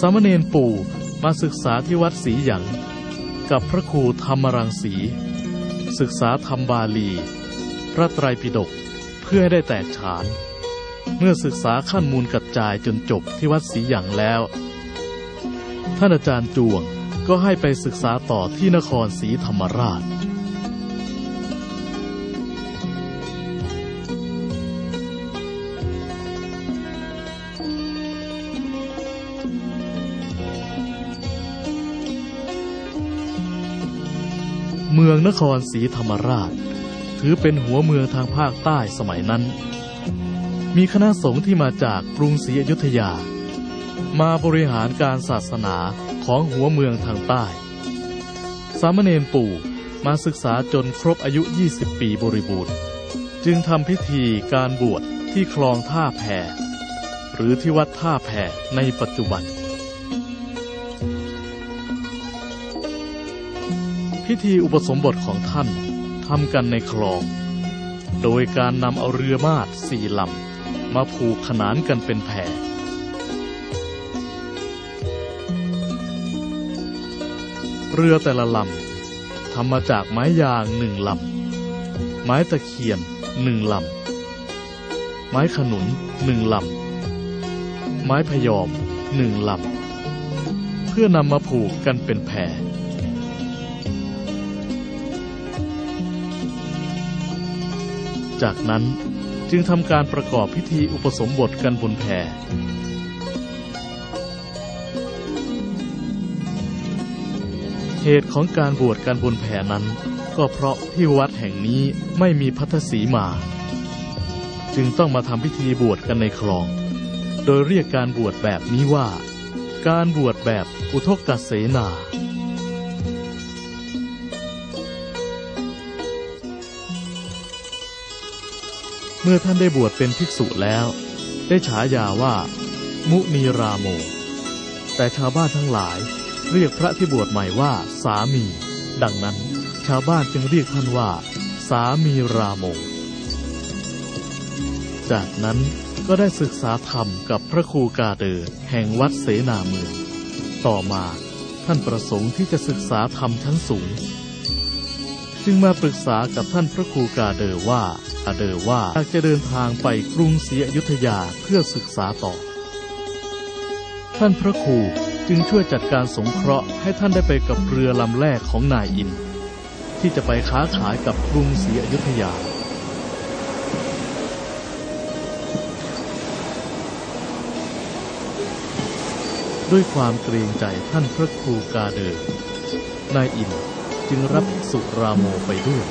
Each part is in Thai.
สามเณรปู่มาศึกษาที่วัดศรีหยัง กับพระครูธรรมรังสี ศึกษาธรรมบาลี พระไตรปิฎกเพื่อให้ได้แตกฉาน เมื่อศึกษาขั้นมูลกัดจายจนจบที่วัดศรีหยังแล้ว ท่านอาจารย์จวงก็ให้ไปศึกษาต่อที่นครศรีธรรมราช เมืองนครศรีธรรมราช ถือเป็นหัวเมืองทางภาคใต้สมัยนั้น มีคณะสงฆ์ที่มาจากกรุงศรีอยุธยา มาบริหารการศาสนาของหัวเมืองทางใต้ สามเณรปู่มาศึกษาจนครบอายุ 20 ปีบริบูรณ์ จึงทำพิธีการบวชที่คลองท่าแพหรือที่วัดท่าแพในปัจจุบัน พิธีอุปสมบทของท่านทำกันในคลอง โดยการนำเอาเรือมาดสี่ลำ มาผูกขนานกันเป็นแพเรือแต่ละลำทำมาจากไม้ยางหนึ่งลำ ไม้ตะเคียนหนึ่งลำ ไม้ขนุนหนึ่งลำ ไม้พยอมหนึ่งลำ เพื่อนำมาผูกกันเป็นแพ จากนั้นจึงทำการประกอบพิธีอุปสมบทกันบนแพเหตุของการบวชกันบนแพนั้น ก็เพราะที่วัดแห่งนี้ไม่มีพัทสีมา จึงต้องมาทำพิธีบวชกันในคลอง โดยเรียกการบวชแบบนี้ว่า การบวชแบบอุทกเสนา เมื่อท่านได้บวชเป็นภิกษุแล้ว ได้ฉายาว่า มุนีราโม แต่ชาวบ้านทั้งหลายเรียกพระที่บวชใหม่ว่า สามี ดังนั้นชาวบ้านจึงเรียกท่านว่า สามีราโม จากนั้นก็ได้ศึกษาธรรมกับพระครูกาเดอแห่งวัดเสนาเมือง ต่อมาท่านประสงค์ที่จะศึกษาธรรมชั้นสูง จึงมาปรึกษากับท่านพระครูกาเดอว่าอาเดอว่าอยากจะเดินทางไปกรุงศรีอยุธยาเพื่อศึกษาต่อ ท่านพระครูจึงช่วยจัดการสงเคราะห์ให้ท่านได้ไปกับเรือลำแรกของนายอิน ที่จะไปค้าขายกับกรุงศรีอยุธยาด้วยความเกรงใจท่านพระครูกาเดอนายอิน จึงรับสุราโมไปด้วย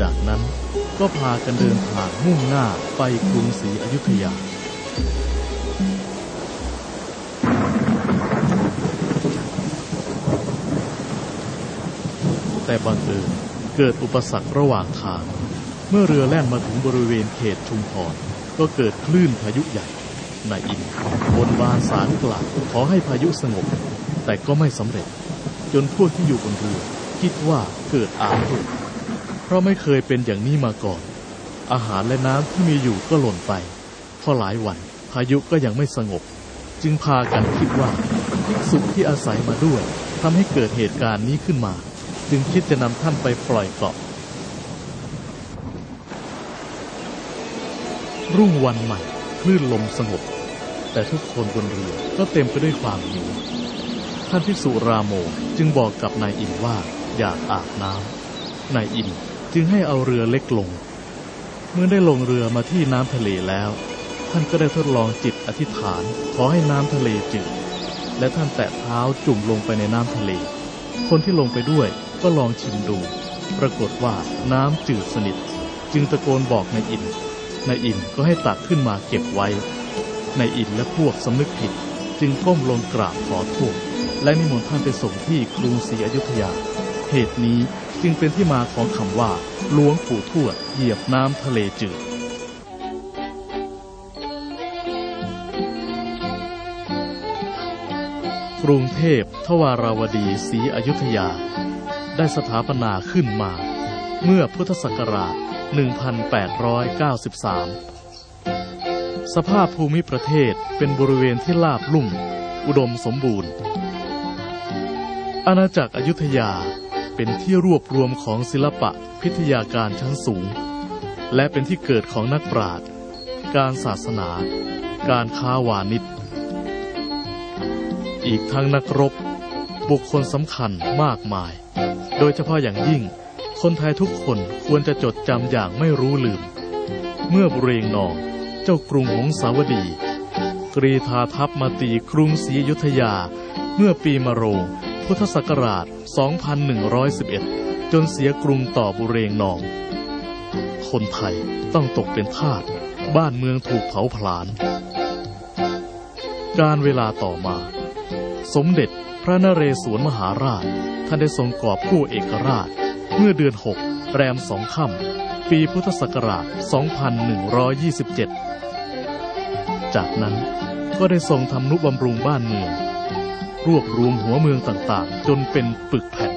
จากนั้นก็พากันเดินทางมุ่งหน้าไปกรุงศรีอยุธยา แต่บังเอิญเกิดอุปสรรคระหว่างทาง เมื่อเรือแล่นมาถึงบริเวณเขตชุมพรก็เกิดคลื่นพายุใหญ่นายอินบนบานสารกล่าวขอให้พายุสงบ แต่ก็ไม่สำเร็จ จนพวกที่อยู่บนเรือ คิดว่าเกิดอาถรรพ์เพราะไม่เคยเป็นอย่างนี้มาก่อน อาหารและน้ำที่มีอยู่ก็หล่นไปพอหลายวันพายุก็ยังไม่สงบ จึงพากันคิดว่าภิกษุที่อาศัยมาด้วยทำให้เกิดเหตุการณ์นี้ขึ้นมา จึงคิดจะนำท่านไปปล่อยเกาะรุ่งวันใหม่คลื่นลมสงบ แต่ทุกคนบนเรือก็เต็มไปด้วยความหิวานภิกษุราโมจึงบอกกับนายอินว่าอยากอาบน้ำนายอินจึงให้เอาเรือเล็กลง เมื่อได้ลงเรือมาที่น้ำทะเลแล้ว ท่านก็ได้ทดลองจิตอธิษฐาน ขอให้น้ำทะเลจืดและท่านแตะเท้าจุ่มลงไปในน้ำทะเล คนที่ลงไปด้วยก็ลองชิมดู ปรากฏว่าน้ำจืดสนิท จึงตะโกนบอกนายอินนายอินก็ให้ตักขึ้นมาเก็บไว้นายอินและพวกสำนึกผิด จึงก้มลงกราบขอโทษ และนิมนต์ท่านไปส่งที่กรุงศรีอยุธยา เหตุนี้จึงเป็นที่มาของคำว่าหลวงปู่ทวดเหยียบน้ำทะเลจืดกรุงเทพทวาราวดีศรีอยุธยา ได้สถาปนาขึ้นมา เมื่อพุทธศักราช 1893 สภาพภูมิประเทศเป็นบริเวณที่ราบลุ่ม อุดมสมบูรณ์ อาณาจักรอยุธยาเป็นที่รวบรวมของศิลปะพิทยาการชั้นสูง และเป็นที่เกิดของนักปราชญ์การศาสนา การค้าวานิชอีกทั้งนักรบ บุคคลสำคัญมากมาย โดยเฉพาะอย่างยิ่ง คนไทยทุกคนควรจะจดจำอย่างไม่รู้ลืม เมื่อบุเรงนองเจ้ากรุงหงสาวดี กรีธาทัพมาตีกรุงศรีอยุธยาเมื่อปีมะโรง พุทธศักราช 2111 จนเสียกรุงต่อบุเรงนอง คนไทยต้องตกเป็นทาส บ้านเมืองถูกเผาผลาญ การเวลาต่อมา สมเด็จพระนเรศวรมหาราช ท่านได้ทรงกอบกู้เอกราช เมื่อเดือน 6 แรมสองค่ำ ปีพุทธศักราช 2127 จากนั้นก็ได้ทรงทำนุบำรุงบ้านเมือง รวบรวมหัวเมืองต่างๆ จนเป็นปึกแผ่น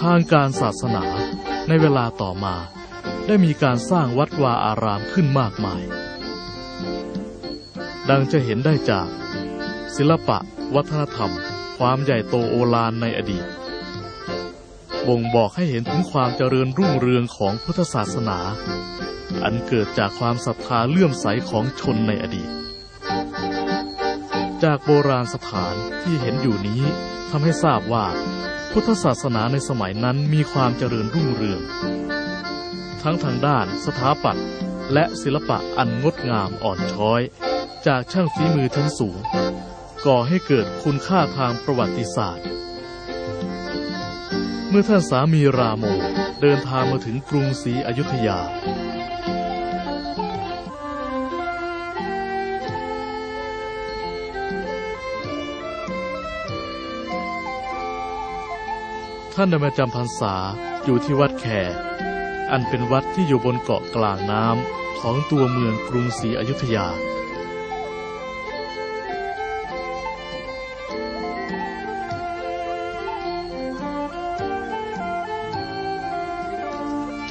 ทางการศาสนาในเวลาต่อมา ได้มีการสร้างวัดวาอารามขึ้นมากมาย ดังจะเห็นได้จาก ศิลปะ วัฒนธรรม ความใหญ่โตโอฬารในอดีต บ่งบอกให้เห็นถึงความเจริญรุ่งเรืองของพุทธศาสนา อันเกิดจากความศรัทธาเลื่อมใสของชนในอดีต จากโบราณสถานที่เห็นอยู่นี้ทำให้ทราบว่า พุทธศาสนาในสมัยนั้นมีความเจริญรุ่งเรือง ทั้งทางด้านสถาปัตย์และศิลปะอันงดงามอ่อนช้อย จากช่างฝีมือชั้นสูง ก่อให้เกิดคุณค่าทางประวัติศาสตร์ เมื่อท่านสามีราโมเดินทางมาถึงกรุงศรีอยุธยา ท่านได้มาจำพรรษาอยู่ที่วัดแขอันเป็นวัดที่อยู่บนเกาะกลางน้ำของตัวเมืองกรุงศรีอยุธยา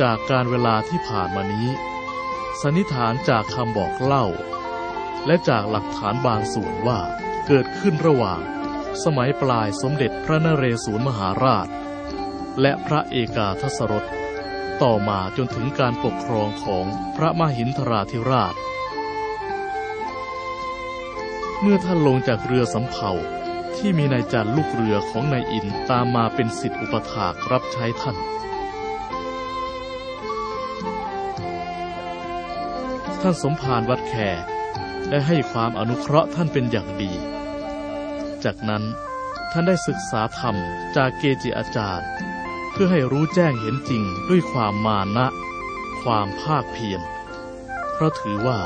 จากการเวลาที่ผ่านมานี้ สันนิษฐานจากคำบอกเล่า และจากหลักฐานบางส่วนว่าเกิดขึ้นระหว่าง สมัยปลายสมเด็จพระนเรศวรมหาราช และพระเอกาทศรสต่อมาจนถึงการปกครองของพระมหินทราธิราช เมื่อท่านลงจากเรือสำเภาที่มีนายจันลูกเรือของนายอินตามมาเป็นสิทธิอุปถากรับใช้ท่าน ท่านสมภารวัดแขได้ให้ความอนุเคราะห์ท่านเป็นอย่างดี จากนั้นท่านได้ศึกษาธรรมจากเกจิอาจารย์ เพื่อให้รู้แจ้งเห็นจริงด้วยความมานะ ความภาคเพียร เพราะถือว่า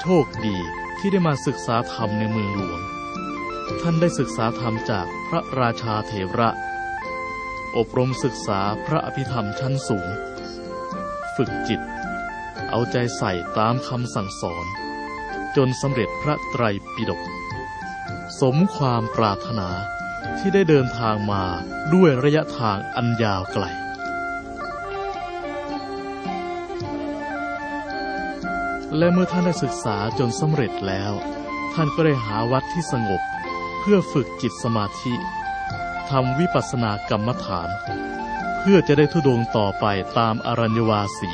โชคดีที่ได้มาศึกษาธรรมในเมืองหลวง ท่านได้ศึกษาธรรมจากพระราชาเถระ อบรมศึกษาพระอภิธรรมชั้นสูง ฝึกจิต เอาใจใส่ตามคำสั่งสอน จนสำเร็จพระไตรปิฎกสมความปรารถนาที่ได้เดินทางมาด้วยระยะทางอันยาวไกลและเมื่อท่านได้ศึกษาจนสำเร็จแล้ว ท่านก็ได้หาวัดที่สงบ เพื่อฝึกจิตสมาธิทำวิปัสสนากรรมฐาน เพื่อจะได้ทุดงต่อไปตามอรัญวาสี